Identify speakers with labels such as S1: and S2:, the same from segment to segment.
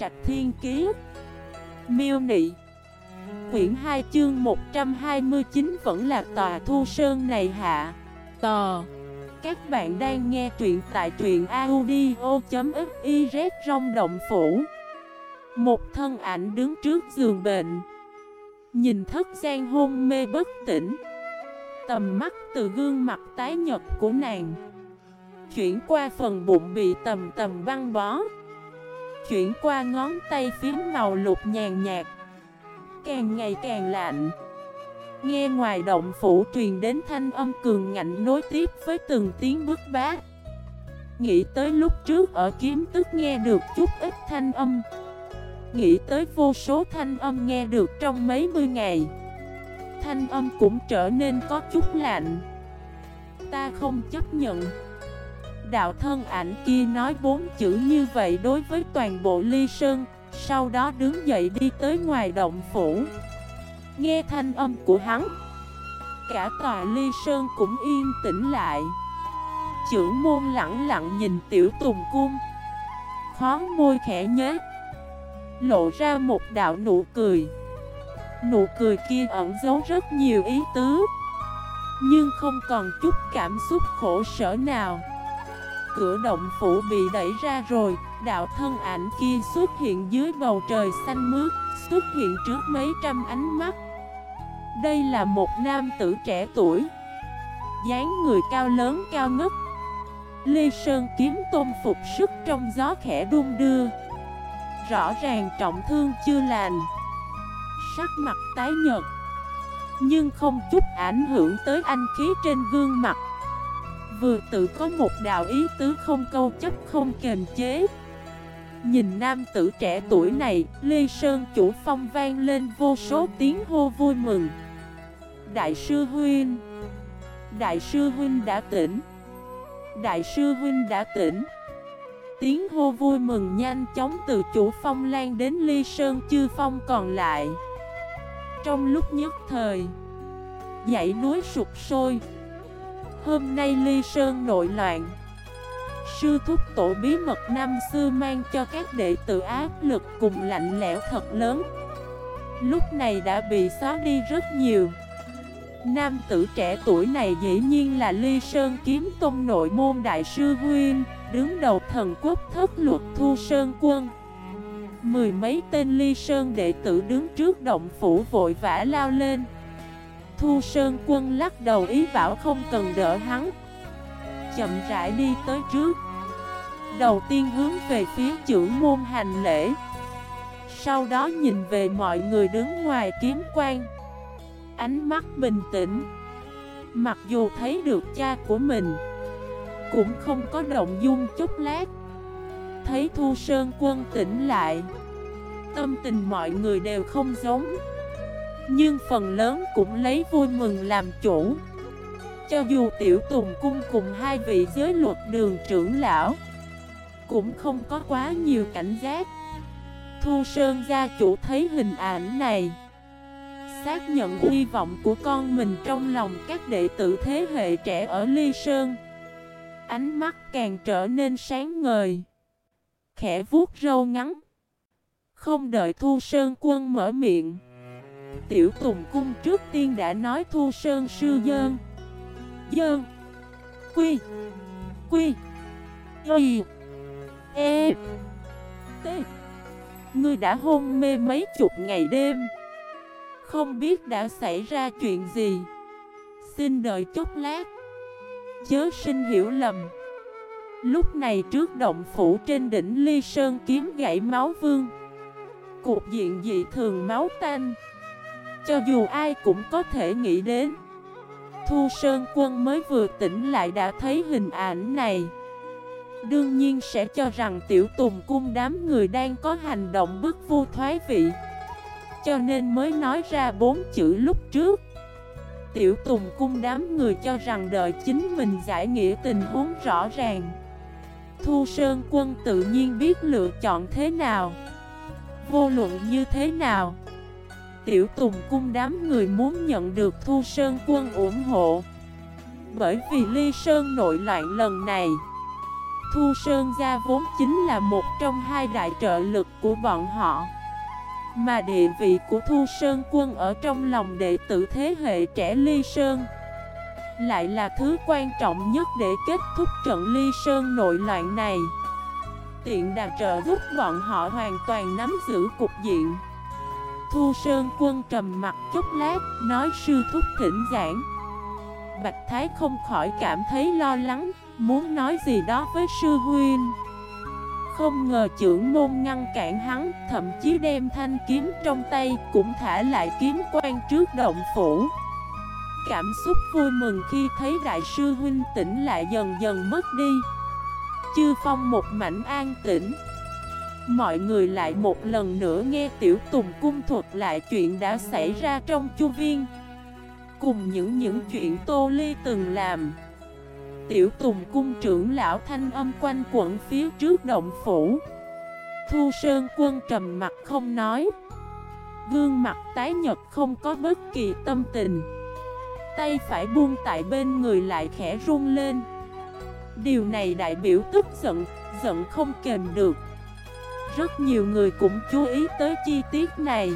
S1: Trạch Thiên Kiế Miêu Nị. Quyển 2 chương 129 vẫn là tòa thu sơn này hạ. Tò. Các bạn đang nghe truyện tại truyện audio.xyz rong động phủ. Một thân ảnh đứng trước giường bệnh. Nhìn thất gian hôn mê bất tỉnh. Tầm mắt từ gương mặt tái nhật của nàng. Chuyển qua phần bụng bị tầm tầm băng bó. Chuyển qua ngón tay phím màu lục nhàn nhạt. Càng ngày càng lạnh. Nghe ngoài động phủ truyền đến thanh âm cường ngạnh nối tiếp với từng tiếng bước bát Nghĩ tới lúc trước ở kiếm tức nghe được chút ít thanh âm. Nghĩ tới vô số thanh âm nghe được trong mấy mươi ngày. Thanh âm cũng trở nên có chút lạnh. Ta không chấp nhận. Đạo thân ảnh kia nói bốn chữ như vậy đối với toàn bộ ly sơn Sau đó đứng dậy đi tới ngoài động phủ. Nghe thanh âm của hắn Cả tòa ly sơn cũng yên tĩnh lại. Chưởng môn lặng lặng nhìn tiểu tùng cung Khó môi khẽ nhớ, Lộ ra một đạo nụ cười. Nụ cười kia ẩn giấu rất nhiều ý tứ Nhưng không còn chút cảm xúc khổ sở nào. Cửa động phủ bị đẩy ra rồi, Đạo thân ảnh kia xuất hiện dưới bầu trời xanh mướt, Xuất hiện trước mấy trăm ánh mắt. Đây là một nam tử trẻ tuổi, dáng người cao lớn cao ngất. Lê Sơn kiếm tôn phục sức trong gió khẽ đung đưa. Rõ ràng trọng thương chưa lành, Sắc mặt tái nhợt, Nhưng không chút ảnh hưởng tới anh khí trên gương mặt. Vừa tự có một đạo ý tứ không câu chấp không kềm chế. Nhìn nam tử trẻ tuổi này, Lê Sơn chủ phong vang lên vô số tiếng hô vui mừng. Đại sư Huynh, Đại sư Huynh đã tỉnh, Đại sư Huynh đã tỉnh. Tiếng hô vui mừng nhanh chóng từ chủ phong lan đến ly sơn chư phong còn lại. Trong lúc nhất thời, Dãy núi sụp sôi Hôm nay ly sơn nội loạn. Sư thúc tổ bí mật năm xưa mang cho các đệ tử áp lực cùng lạnh lẽo thật lớn. Lúc này đã bị xóa đi rất nhiều. Nam tử trẻ tuổi này dĩ nhiên là Ly Sơn Kiếm Tông nội môn Đại sư Huyên Đứng đầu thần quốc thất luật Thu Sơn Quân. Mười mấy tên Ly Sơn đệ tử đứng trước động phủ vội vã lao lên. Thu Sơn Quân lắc đầu ý bảo không cần đỡ hắn. Chậm rãi đi tới trước. Đầu tiên hướng về phía chữ môn hành lễ. Sau đó nhìn về mọi người đứng ngoài kiếm quan. Ánh mắt bình tĩnh. Mặc dù thấy được cha của mình, Cũng không có động dung chút lát. Thấy Thu Sơn quân tỉnh lại, Tâm tình mọi người đều không giống. Nhưng phần lớn cũng lấy vui mừng làm chủ Cho dù Tiểu Tùng Cung cùng hai vị giới luật đường trưởng lão, Cũng không có quá nhiều cảnh giác Thu Sơn gia chủ thấy hình ảnh này, xác nhận hy vọng của con mình trong lòng các đệ tử thế hệ trẻ ở Ly Sơn. Ánh mắt càng trở nên sáng ngời. Khẽ vuốt râu ngắn. Không đợi Thu Sơn quân mở miệng. Tiểu Tùng Cung trước tiên đã nói Thu Sơn sư dơn. Dơn. Quy. Quy. Y. E. T. Ngươi đã hôn mê mấy chục ngày đêm. Không biết đã xảy ra chuyện gì Xin đợi chút lát Chớ sinh hiểu lầm Lúc này trước động phủ trên đỉnh ly sơn kiếm gãy máu vương cuộc diện dị thường máu tanh cho dù ai cũng có thể nghĩ đến. Thu Sơn Quân mới vừa tỉnh lại đã thấy hình ảnh này. Đương nhiên sẽ cho rằng tiểu tùng cung đám người đang có hành động bức vô thoái vị. Cho nên mới nói ra bốn chữ lúc trước. Tiểu Tùng cung đám người cho rằng đợi chính mình giải nghĩa tình huống rõ ràng. Thu Sơn quân tự nhiên biết lựa chọn thế nào, Vô luận như thế nào. Tiểu Tùng cung đám người muốn nhận được Thu Sơn quân ủng hộ. Bởi vì Ly Sơn nội loạn lần này, Thu Sơn Gia vốn chính là một trong hai đại trợ lực của bọn họ. Mà địa vị của Thu Sơn Quân ở trong lòng đệ tử thế hệ trẻ Ly Sơn Lại là thứ quan trọng nhất để kết thúc trận Ly Sơn nội loạn này. Tiện đạt trợ giúp bọn họ hoàn toàn nắm giữ cục diện. Thu Sơn Quân trầm mặt chút lát, nói sư thúc thỉnh giảng Bạch Thái không khỏi cảm thấy lo lắng, muốn nói gì đó với sư huynh. Không ngờ trưởng môn ngăn cản hắn, thậm chí đem thanh kiếm trong tay, cũng thả lại kiếm quan trước động phủ. Cảm xúc vui mừng khi thấy đại sư huynh tỉnh lại dần dần mất đi. Chư phong một mảnh an tĩnh. Mọi người lại một lần nữa nghe Tiểu Tùng cung thuật lại chuyện đã xảy ra trong chu viên. Cùng những những chuyện Tô Ly từng làm. Tiểu Tùng cung trưởng lão thanh âm quanh quẩn phía trước động phủ. Thu Sơn quân trầm mặt không nói. Gương mặt tái nhật không có bất kỳ tâm tình. Tay phải buông tại bên người lại khẽ run lên. Điều này đại biểu tức giận, giận không kềm được. Rất nhiều người cũng chú ý tới chi tiết này.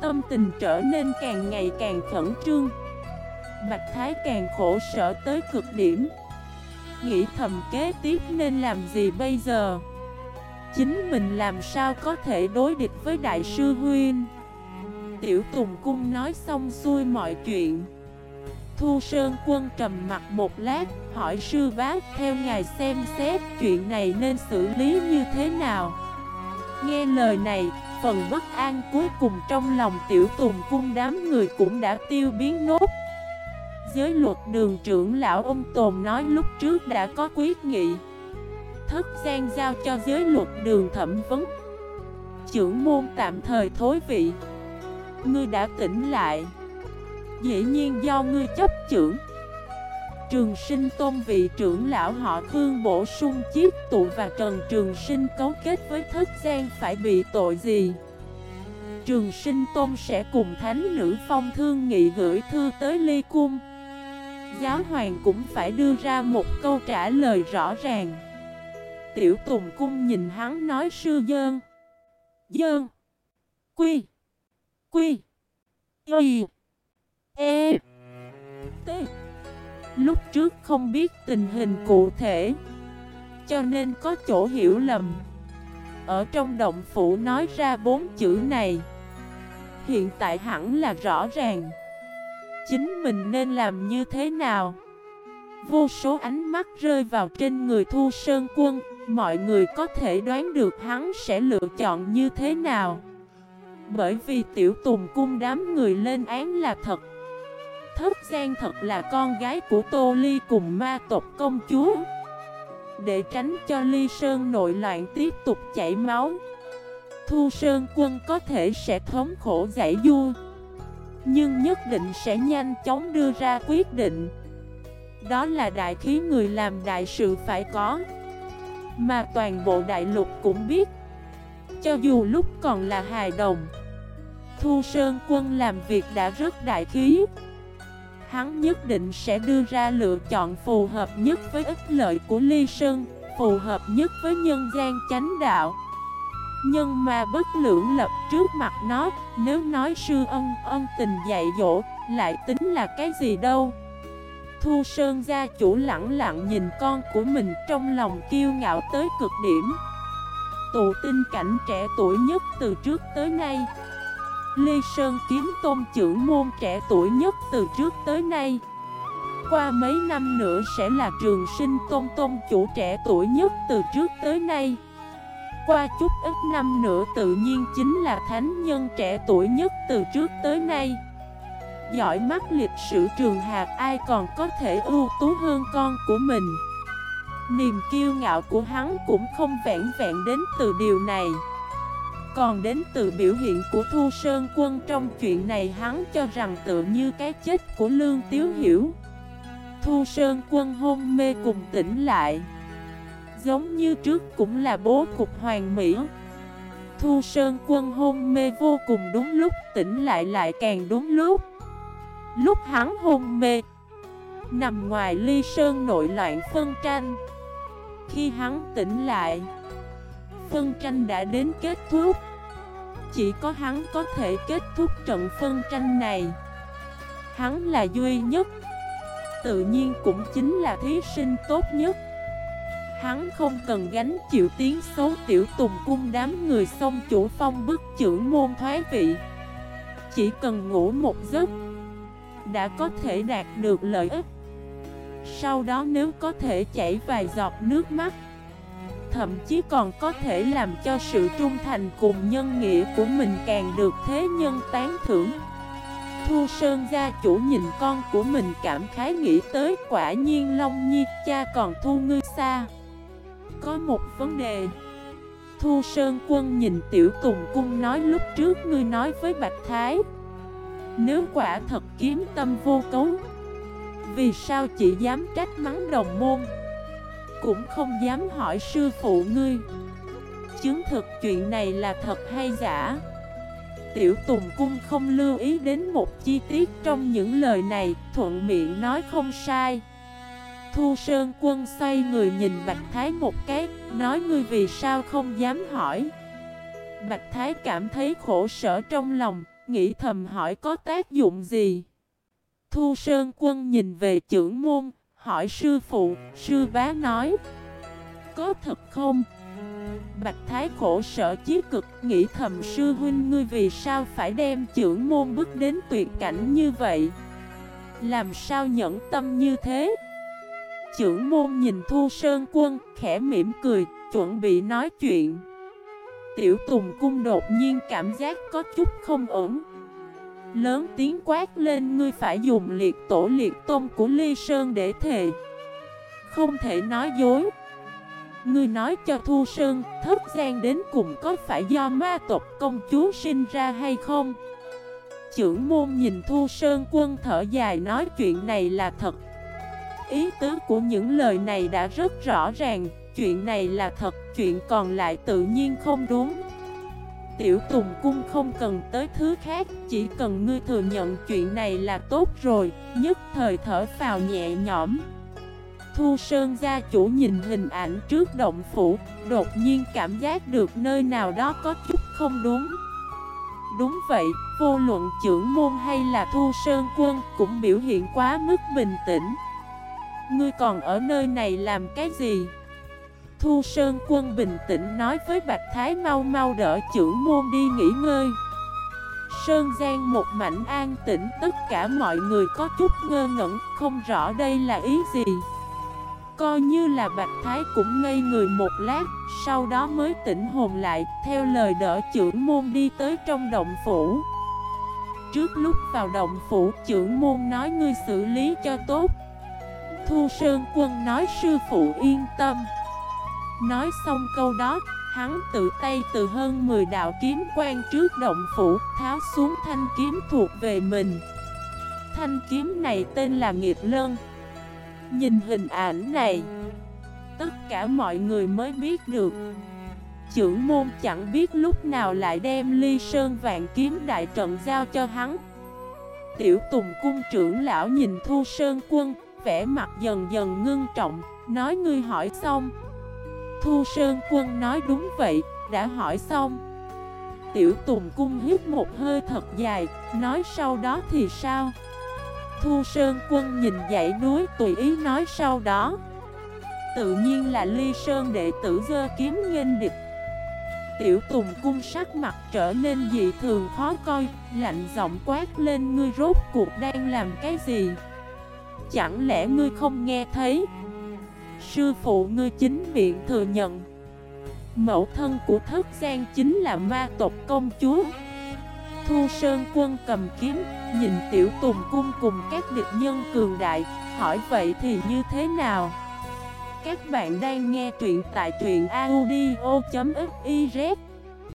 S1: Tâm tình trở nên càng ngày càng khẩn trương. Bạch Thái càng khổ sở tới cực điểm. Nghĩ thầm kế tiếp nên làm gì bây giờ? Chính mình làm sao có thể đối địch với Đại sư Huyên Tiểu Tùng Cung nói xong xuôi mọi chuyện. Thu Sơn Quân trầm mặt một lát, Hỏi sư bác theo ngài xem xét chuyện này nên xử lý như thế nào? Nghe lời này, Phần bất an cuối cùng trong lòng tiểu tùng cung đám người cũng đã tiêu biến nốt. Giới luật đường trưởng lão ông Tồn nói lúc trước đã có quyết nghị. Thất gian giao cho giới luật đường thẩm vấn. Trưởng môn tạm thời thối vị. Ngươi đã tỉnh lại. Dĩ nhiên do ngươi chấp trưởng. Trường sinh tôn vị trưởng lão họ Khương bổ sung chiếc tụ và Trần Trường sinh cấu kết với thất gian phải bị tội gì? Trường sinh tôn sẽ cùng thánh nữ phong thương nghị gửi thư tới ly cung. Giáo hoàng cũng phải đưa ra một câu trả lời rõ ràng. Tiểu Tùng Cung nhìn hắn nói sư dơn. Dơn. Quy. Quy. Y. E. T. Lúc trước không biết tình hình cụ thể, Cho nên có chỗ hiểu lầm. Ở trong động phủ nói ra bốn chữ này. Hiện tại hẳn là rõ ràng. Chính mình nên làm như thế nào? Vô số ánh mắt rơi vào trên người Thu Sơn Quân. Mọi người có thể đoán được hắn sẽ lựa chọn như thế nào. Bởi vì tiểu tùng cung đám người lên án là thật. Thất Giang thật là con gái của Tô Ly cùng ma tộc công chúa. Để tránh cho Ly Sơn nội loạn tiếp tục chảy máu, Thu Sơn quân có thể sẽ thống khổ giải du Nhưng nhất định sẽ nhanh chóng đưa ra quyết định. Đó là đại khí người làm đại sự phải có, Mà toàn bộ đại lục cũng biết. Cho dù lúc còn là hài đồng, Thu Sơn quân làm việc đã rất đại khí. Hắn nhất định sẽ đưa ra lựa chọn phù hợp nhất với ích lợi của Ly Sơn, Phù hợp nhất với nhân gian chánh đạo. Nhưng mà bất lưỡng lập trước mặt nó, Nếu nói sư ân ân tình dạy dỗ, Lại tính là cái gì đâu? Thu Sơn gia chủ lặng lặng nhìn con của mình Trong lòng kiêu ngạo tới cực điểm. Tụ tinh cảnh trẻ tuổi nhất từ trước tới nay Lê Sơn kiếm tôn trưởng môn trẻ tuổi nhất từ trước tới nay. Qua mấy năm nữa sẽ là trường sinh tôn tôn chủ trẻ tuổi nhất từ trước tới nay. Qua chút ít năm nữa tự nhiên chính là thánh nhân trẻ tuổi nhất từ trước tới nay. Giỏi mắt lịch sử trường hạt ai còn có thể ưu tú hơn con của mình? Niềm kiêu ngạo của hắn cũng không vẹn vẹn đến từ điều này còn đến từ biểu hiện của Thu Sơn Quân trong chuyện này, hắn cho rằng tự như cái chết của Lương Tiếu Hiểu. Thu Sơn Quân hôn mê cùng tỉnh lại. Giống như trước cũng là bố cục hoàng mỹ. Thu Sơn Quân hôn mê vô cùng đúng lúc, tỉnh lại lại càng đúng lúc. Lúc hắn hôn mê, Nằm ngoài ly sơn nội loạn phân tranh. Khi hắn tỉnh lại Phân tranh đã đến kết thúc. Chỉ có hắn có thể kết thúc trận phân tranh này. Hắn là duy nhất, Tự nhiên cũng chính là thí sinh tốt nhất. Hắn không cần gánh chịu tiếng xấu tiểu tùng cung đám người xong chủ phong bức trưởng môn thoái vị. Chỉ cần ngủ một giấc, Đã có thể đạt được lợi ích. Sau đó nếu có thể chảy vài giọt nước mắt Thậm chí còn có thể làm cho sự trung thành cùng nhân nghĩa của mình càng được thế nhân tán thưởng. Thu Sơn gia chủ nhìn con của mình cảm khái nghĩ tới quả nhiên Long Nhi, cha còn thu ngươi xa. Có một vấn đề. Thu Sơn quân nhìn Tiểu Tùng Cung nói lúc trước ngươi nói với Bạch Thái, Nếu quả thật kiếm tâm vô cấu, Vì sao chỉ dám trách mắng đồng môn? Cũng không dám hỏi sư phụ ngươi. Chứng thực chuyện này là thật hay giả? Tiểu Tùng Cung không lưu ý đến một chi tiết trong những lời này, Thuận miệng nói không sai. Thu Sơn Quân xoay người nhìn Bạch Thái một cái, Nói ngươi vì sao không dám hỏi? Bạch Thái cảm thấy khổ sở trong lòng, Nghĩ thầm hỏi có tác dụng gì? Thu Sơn Quân nhìn về trưởng môn Hỏi sư phụ, Sư bá nói, Có thật không? Bạch Thái khổ sở chí cực, Nghĩ thầm, sư huynh, ngươi vì sao phải đem trưởng môn bước đến tuyệt cảnh như vậy? Làm sao nhẫn tâm như thế? Trưởng môn nhìn Thu Sơn Quân, khẽ mỉm cười, Chuẩn bị nói chuyện. Tiểu Tùng Cung đột nhiên cảm giác có chút không ổn. Lớn tiếng quát lên ngươi phải dùng liệt tổ liệt tôn của Ly Sơn để thề Không thể nói dối Ngươi nói cho Thu Sơn, thất gian đến cùng có phải do ma tộc công chúa sinh ra hay không? Chưởng môn nhìn Thu Sơn quân thở dài nói chuyện này là thật. Ý tứ của những lời này đã rất rõ ràng, chuyện này là thật, chuyện còn lại tự nhiên không đúng. Tiểu Tùng Cung không cần tới thứ khác, chỉ cần ngươi thừa nhận chuyện này là tốt rồi, nhất thời thở vào nhẹ nhõm. Thu Sơn gia chủ nhìn hình ảnh trước động phủ, đột nhiên cảm giác được nơi nào đó có chút không đúng. Đúng vậy, vô luận trưởng môn hay là Thu Sơn quân cũng biểu hiện quá mức bình tĩnh. Ngươi còn ở nơi này làm cái gì? Thu Sơn quân bình tĩnh nói với Bạch Thái mau mau đỡ trưởng môn đi nghỉ ngơi. Sơn Giang một mảnh an tĩnh, tất cả mọi người có chút ngơ ngẩn, không rõ đây là ý gì. Coi như là Bạch Thái cũng ngây người một lát, Sau đó mới tỉnh hồn lại, Theo lời đỡ trưởng môn đi tới trong động phủ Trước lúc vào động phủ trưởng môn nói ngươi xử lý cho tốt Thu Sơn Quân nói, sư phụ yên tâm Nói xong câu đó, Hắn tự tay từ hơn 10 đạo kiếm quan trước động phủ, Tháo xuống thanh kiếm thuộc về mình. Thanh kiếm này tên là nghiệt Lân. Nhìn hình ảnh này, Tất cả mọi người mới biết được. Chưởng môn chẳng biết lúc nào lại đem ly sơn vạn kiếm đại trận giao cho hắn. Tiểu Tùng cung trưởng lão nhìn Thu Sơn quân, vẻ mặt dần dần ngưng trọng, Nói ngươi hỏi xong Thu Sơn quân nói đúng vậy, Đã hỏi xong. Tiểu Tùng cung hít một hơi thật dài, Nói sau đó thì sao? Thu Sơn quân nhìn dãy núi tùy ý nói sau đó. Tự nhiên là ly sơn đệ tử dơ kiếm nghênh địch. Tiểu Tùng cung sắc mặt trở nên dị thường khó coi, Lạnh giọng quát lên, ngươi rốt cuộc đang làm cái gì? Chẳng lẽ ngươi không nghe thấy? Sư phụ ngươi chính miệng thừa nhận. Mẫu thân của thất gian chính là ma tộc công chúa. Thu Sơn quân cầm kiếm, nhìn tiểu tùng cung cùng các địch nhân cường đại, hỏi vậy thì như thế nào? Các bạn đang nghe truyện tại truyện audio.fif